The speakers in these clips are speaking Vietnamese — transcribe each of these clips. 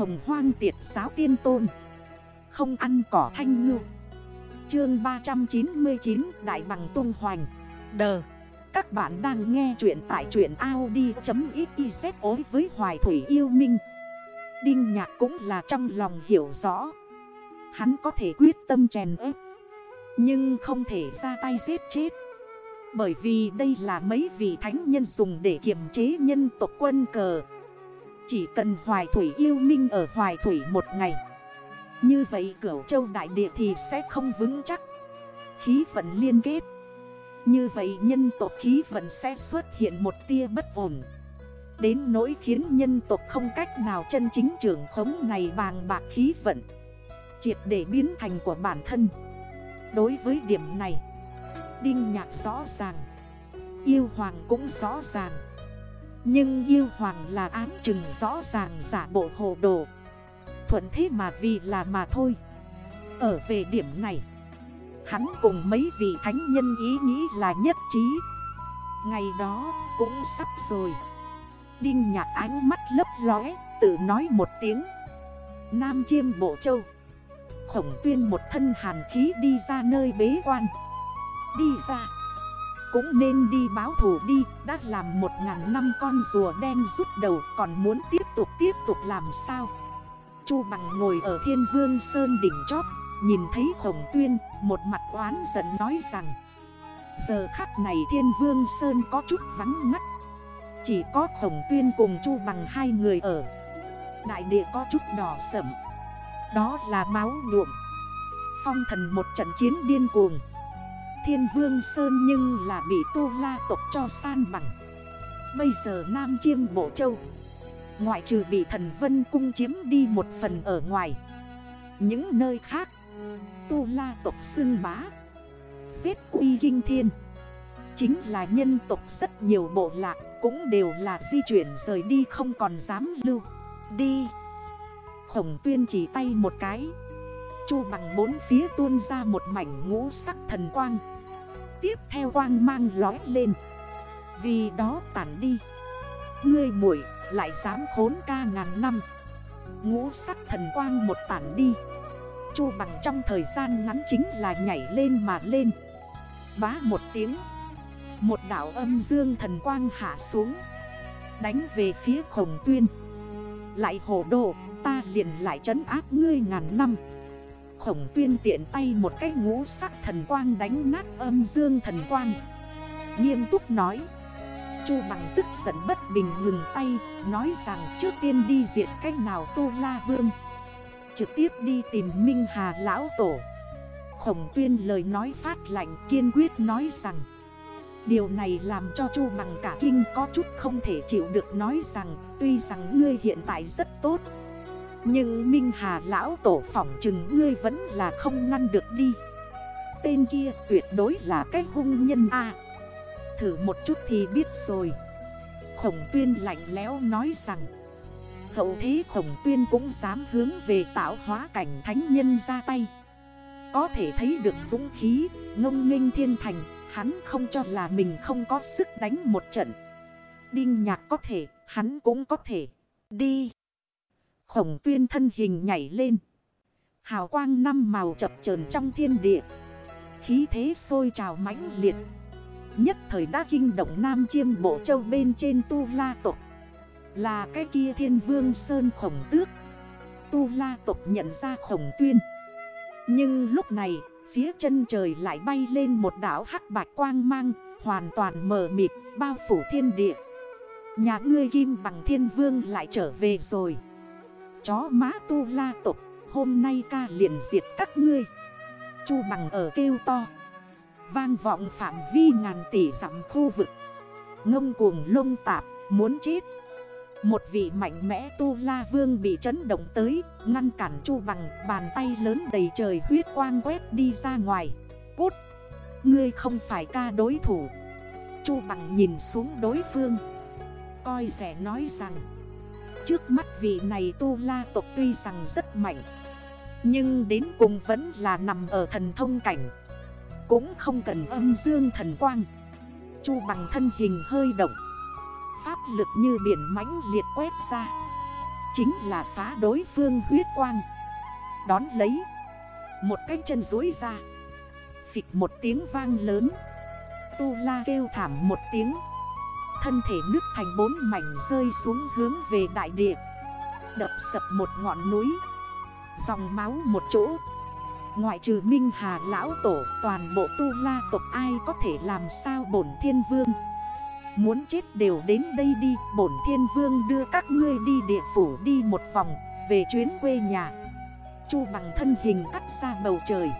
hồng hoang tiệt giáo tiên tôn. Không ăn cỏ thanh ngư. Chương 399 Đại bằng tung hoành. Đờ. Các bạn đang nghe chuyện tại chuyện Audi.xyz ối với Hoài Thủy Yêu Minh. Đinh Nhạc cũng là trong lòng hiểu rõ. Hắn có thể quyết tâm chèn ép, Nhưng không thể ra tay giết chết. Bởi vì đây là mấy vị thánh nhân dùng để kiềm chế nhân tộc quân cờ. Chỉ cần Hoài Thủy yêu minh ở Hoài Thủy một ngày. Như vậy cửu châu đại địa thì sẽ không vững chắc. Khí vận liên kết. Như vậy nhân tộc khí vận sẽ xuất hiện một tia bất ổn. Đến nỗi khiến nhân tộc không cách nào chân chính trưởng khống này bàng bạc khí vận. Triệt để biến thành của bản thân. Đối với điểm này, Đinh nhạc rõ ràng. Yêu hoàng cũng rõ ràng. Nhưng yêu hoàng là án chừng rõ ràng giả bộ hồ đồ. Thuận thế mà vì là mà thôi. Ở về điểm này, Hắn cùng mấy vị thánh nhân ý nghĩ là nhất trí. Ngày đó cũng sắp rồi. Đinh nhạc ánh mắt lấp lóe, Tự nói một tiếng. Nam chiêm bộ châu. Khổng tuyên một thân hàn khí đi ra nơi bế quan. Đi ra. Cũng nên đi báo thủ đi, Đã làm một ngàn năm con rùa đen rút đầu, Còn muốn tiếp tục tiếp tục làm sao? Chu bằng ngồi ở thiên vương sơn đỉnh chóp, Nhìn thấy khổng tuyên, Một mặt oán giận nói rằng, Giờ khắc này thiên vương sơn có chút vắng ngắt Chỉ có khổng tuyên cùng chu bằng hai người ở. Đại địa có chút đỏ sẩm đó là máu nhuộm. Phong thần một trận chiến điên cuồng. Thiên vương Sơn nhưng là bị tu la tộc cho san bằng. Bây giờ Nam Chiêm Bộ Châu, Ngoại trừ bị thần Vân Cung chiếm đi một phần ở ngoài, Những nơi khác Tu la tộc xưng bá, xếp uy kinh thiên. Chính là nhân tộc rất nhiều bộ lạc Cũng đều là di chuyển rời đi không còn dám lưu Đi. Khổng tuyên chỉ tay một cái Chu bằng bốn phía tuôn ra một mảnh ngũ sắc thần quang. Tiếp theo quang mang lói lên. Vì đó tản đi. Ngươi muội lại dám khốn ca ngàn năm. Ngũ sắc thần quang một tản đi. Chu bằng trong thời gian ngắn chính là nhảy lên mà lên. Bá một tiếng. Một đảo âm dương thần quang hạ xuống. Đánh về phía khổng tuyên. Lại hổ đồ Ta liền lại trấn áp ngươi ngàn năm. Khổng tuyên tiện tay một cái ngũ sắc thần quang đánh nát âm dương thần quang. Nghiêm túc nói. Chu bằng tức giận bất bình ngừng tay, Nói rằng trước tiên đi diệt cách nào tu la vương. Trực tiếp đi tìm Minh Hà lão tổ. Khổng tuyên lời nói phát lạnh kiên quyết nói rằng, Điều này làm cho Chu bằng cả kinh có chút không thể chịu được, nói rằng Tuy rằng ngươi hiện tại rất tốt nhưng Minh Hà lão tổ phỏng chừng ngươi vẫn là không ngăn được đi. Tên kia tuyệt đối là cái hung nhân a. Thử một chút thì biết rồi. Khổng tuyên lạnh lẽo nói rằng Hậu thế khổng tuyên cũng dám hướng về tạo hóa cảnh thánh nhân ra tay. Có thể thấy được dũng khí, ngông nghênh thiên thành Hắn không cho là mình không có sức đánh một trận. Đinh nhạc có thể, hắn cũng có thể. Đi. Khổng tuyên thân hình nhảy lên. Hào quang năm màu chập chờn trong thiên địa. Khí thế sôi trào mãnh liệt. Nhất thời đã kinh động Nam Chiêm Bộ Châu bên trên Tu La Tộc. Là cái kia thiên vương Sơn khổng tước. Tu La Tộc nhận ra khổng tuyên. Nhưng lúc này, phía chân trời lại bay lên một đảo hắc bạch quang mang, hoàn toàn mờ mịt, bao phủ thiên địa. Nhà ngươi kim bằng thiên vương lại trở về rồi. Chó má tu la tục, Hôm nay ca liền diệt các ngươi. Chu bằng ở kêu to. Vang vọng phạm vi ngàn tỷ dặm khu vực. Ngông cuồng lông tạp, Muốn chết. Một vị mạnh mẽ tu la vương bị chấn động tới, Ngăn cản chu bằng, bàn tay lớn đầy trời huyết quang quét đi ra ngoài. Cút! Ngươi không phải ca đối thủ. Chu bằng nhìn xuống đối phương. Coi rẻ nói rằng Trước mắt vị này tu la tộc tuy rằng rất mạnh, Nhưng đến cùng vẫn là nằm ở thần thông cảnh, Cũng không cần âm dương thần quang. Chu bằng thân hình hơi động, Pháp lực như biển mãnh liệt quét ra, chính là phá đối phương huyết quang. Đón lấy, Một cái chân dối ra, Phịch một tiếng vang lớn. Tu la kêu thảm một tiếng Thân thể nước thành bốn mảnh rơi xuống hướng về đại địa. Đập sập một ngọn núi. Dòng máu một chỗ. Ngoại trừ Minh Hà Lão Tổ, Toàn bộ tu la tộc ai có thể làm sao bổn thiên vương? Muốn chết đều đến đây đi, Bổn thiên vương đưa các ngươi đi địa phủ đi một vòng, Về chuyến quê nhà. Chu bằng thân hình cắt ra bầu trời.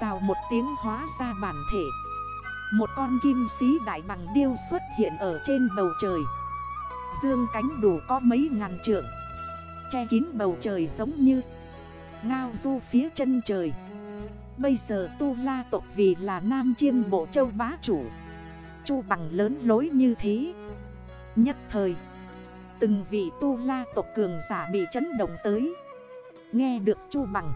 Rào một tiếng hóa ra bản thể. Một con kim sĩ đại bằng điêu xuất hiện ở trên bầu trời. Dương cánh đủ có mấy ngàn trượng. Che kín bầu trời giống như Ngao du phía chân trời. Bây giờ tu la tộc vì là nam chiêm bộ châu bá chủ, Chu bằng lớn lối như thế. Nhất thời, Từng vị tu la tộc cường giả bị chấn động tới. Nghe được chu bằng,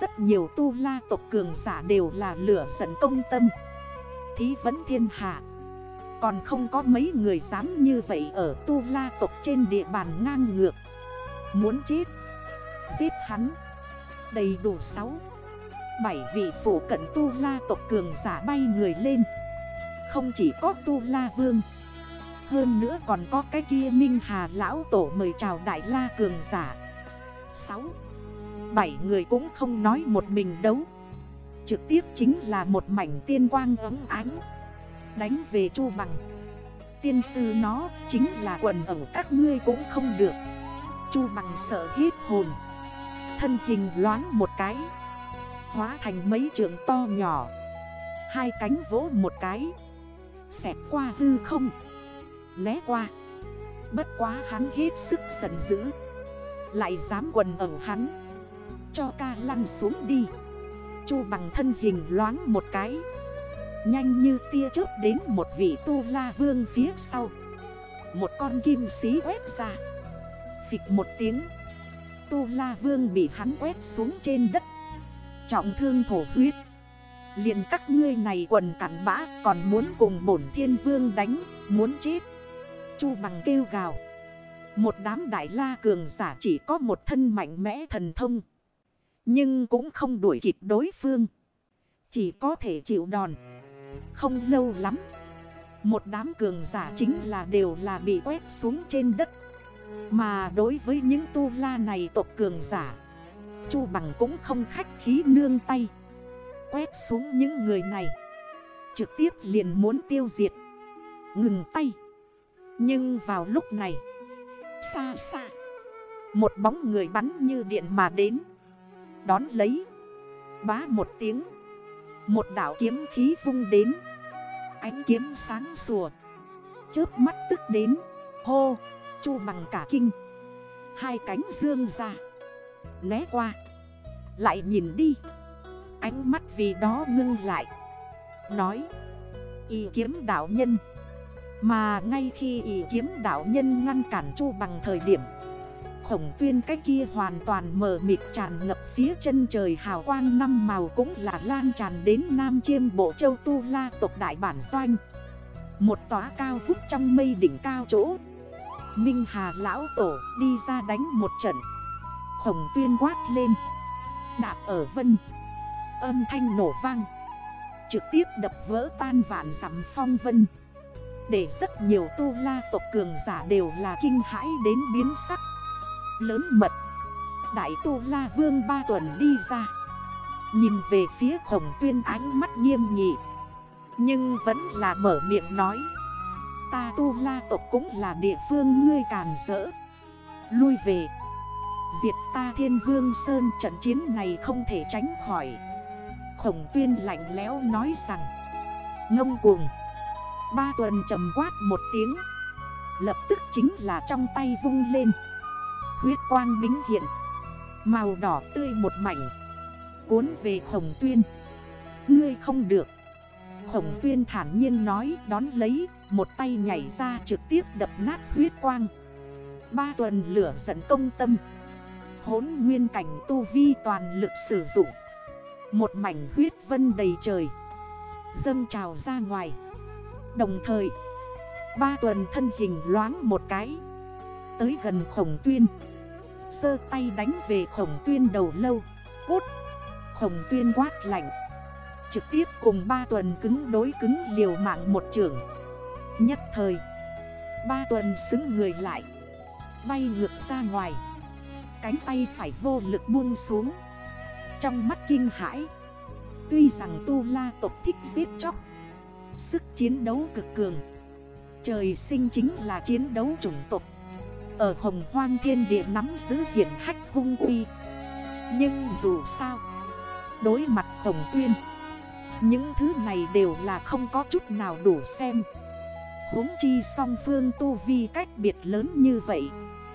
Rất nhiều tu la tộc cường giả đều là lửa giận công tâm. Thí vấn thiên hạ. Còn không có mấy người dám như vậy ở tu la tộc trên địa bàn ngang ngược. Muốn chết, Giết hắn, Đầy đủ 6 7 vị phủ cận tu la tộc cường giả bay người lên. Không chỉ có tu la vương, Hơn nữa còn có cái kia Minh Hà Lão Tổ mời chào Đại La cường giả. 6 7 người cũng không nói một mình đấu. Trực tiếp chính là một mảnh tiên quang ấm ánh, Đánh về chu bằng. Tiên sư nó chính là quần ẩu các ngươi cũng không được. Chu bằng sợ hết hồn, Thân hình loáng một cái, Hóa thành mấy trường to nhỏ, Hai cánh vỗ một cái, Xẹt qua hư không Né qua. Bất quá hắn hết sức giận dữ, Lại dám quần ẩu hắn, Cho ca lăn xuống đi. Chu bằng thân hình loáng một cái. Nhanh như tia chớp đến một vị tu la vương phía sau. Một con kim xí quét ra. Phịch một tiếng. Tu La Vương bị hắn quét xuống trên đất. Trọng thương thổ huyết. Liền các ngươi này quần cản bã Còn muốn cùng bổn thiên vương đánh, Muốn chết. Chu bằng kêu gào. Một đám đại la cường giả chỉ có một thân mạnh mẽ thần thông. Nhưng cũng không đuổi kịp đối phương. Chỉ có thể chịu đòn. Không lâu lắm, Một đám cường giả chính là đều là bị quét xuống trên đất. Mà đối với những tu la này tộc cường giả, Chu bằng cũng không khách khí nương tay. Quét xuống những người này, Trực tiếp liền muốn tiêu diệt. Ngừng tay. Nhưng vào lúc này, Xa xa, Một bóng người bắn như điện mà đến. Đón lấy. Bá một tiếng. Một đảo kiếm khí vung đến. Ánh kiếm sáng sủa. Chớp mắt tức đến. Hô, chu bằng cả kinh. Hai cánh dương ra. Né qua. Lại nhìn đi. Ánh mắt vì đó ngưng lại. Nói Y kiếm đảo nhân. Mà ngay khi y kiếm đảo nhân ngăn cản chu bằng thời điểm Khổng tuyên cái kia hoàn toàn mờ mịt tràn ngập phía chân trời hào quang năm màu cũng là lan tràn đến Nam Chiêm Bộ Châu Tu La tộc đại bản doanh. Một tòa cao phúc trong mây đỉnh cao chỗ. Minh Hà Lão Tổ đi ra đánh một trận. Khổng tuyên quát lên. Đạp ở vân. Âm thanh nổ vang. Trực tiếp đập vỡ tan vạn giảm phong vân. Để rất nhiều tu la tộc cường giả đều là kinh hãi đến biến sắc. Lớn mật. Đại tu la vương ba tuần đi ra. Nhìn về phía khổng tuyên ánh mắt nghiêm nghị. Nhưng vẫn là mở miệng nói. Ta tu la tộc cũng là địa phương ngươi càn rỡ. Lui về. Diệt ta thiên vương sơn trận chiến này không thể tránh khỏi. Khổng tuyên lạnh lẽo nói rằng. Ngông cuồng. Ba tuần trầm quát một tiếng. Lập tức chính là trong tay vung lên. Huyết quang bính hiện. Màu đỏ tươi một mảnh. Cuốn về khổng tuyên. Ngươi không được. Khổng tuyên thản nhiên nói, đón lấy, Một tay nhảy ra trực tiếp đập nát huyết quang. Ba tuần lửa dẫn công tâm. Hốn nguyên cảnh tu vi toàn lực sử dụng. Một mảnh huyết vân đầy trời. Dâng trào ra ngoài. Đồng thời, Ba tuần thân hình loáng một cái tới gần khổng tuyên. Sơ tay đánh về khổng tuyên đầu lâu. Cút. Khổng tuyên quát lạnh. Trực tiếp cùng ba tuần cứng đối cứng liều mạng một trường Nhất thời, Ba tuần xứng người lại. Bay ngược ra ngoài. Cánh tay phải vô lực buông xuống. Trong mắt kinh hãi, Tuy rằng tu la tộc thích giết chóc, Sức chiến đấu cực cường. Trời sinh chính là chiến đấu chủng tộc. Ở hồng hoang thiên địa nắm giữ hiển hách hung uy. Nhưng dù sao, Đối mặt khổng tuyên, Những thứ này đều là không có chút nào đủ xem. Huống chi song phương tu vi cách biệt lớn như vậy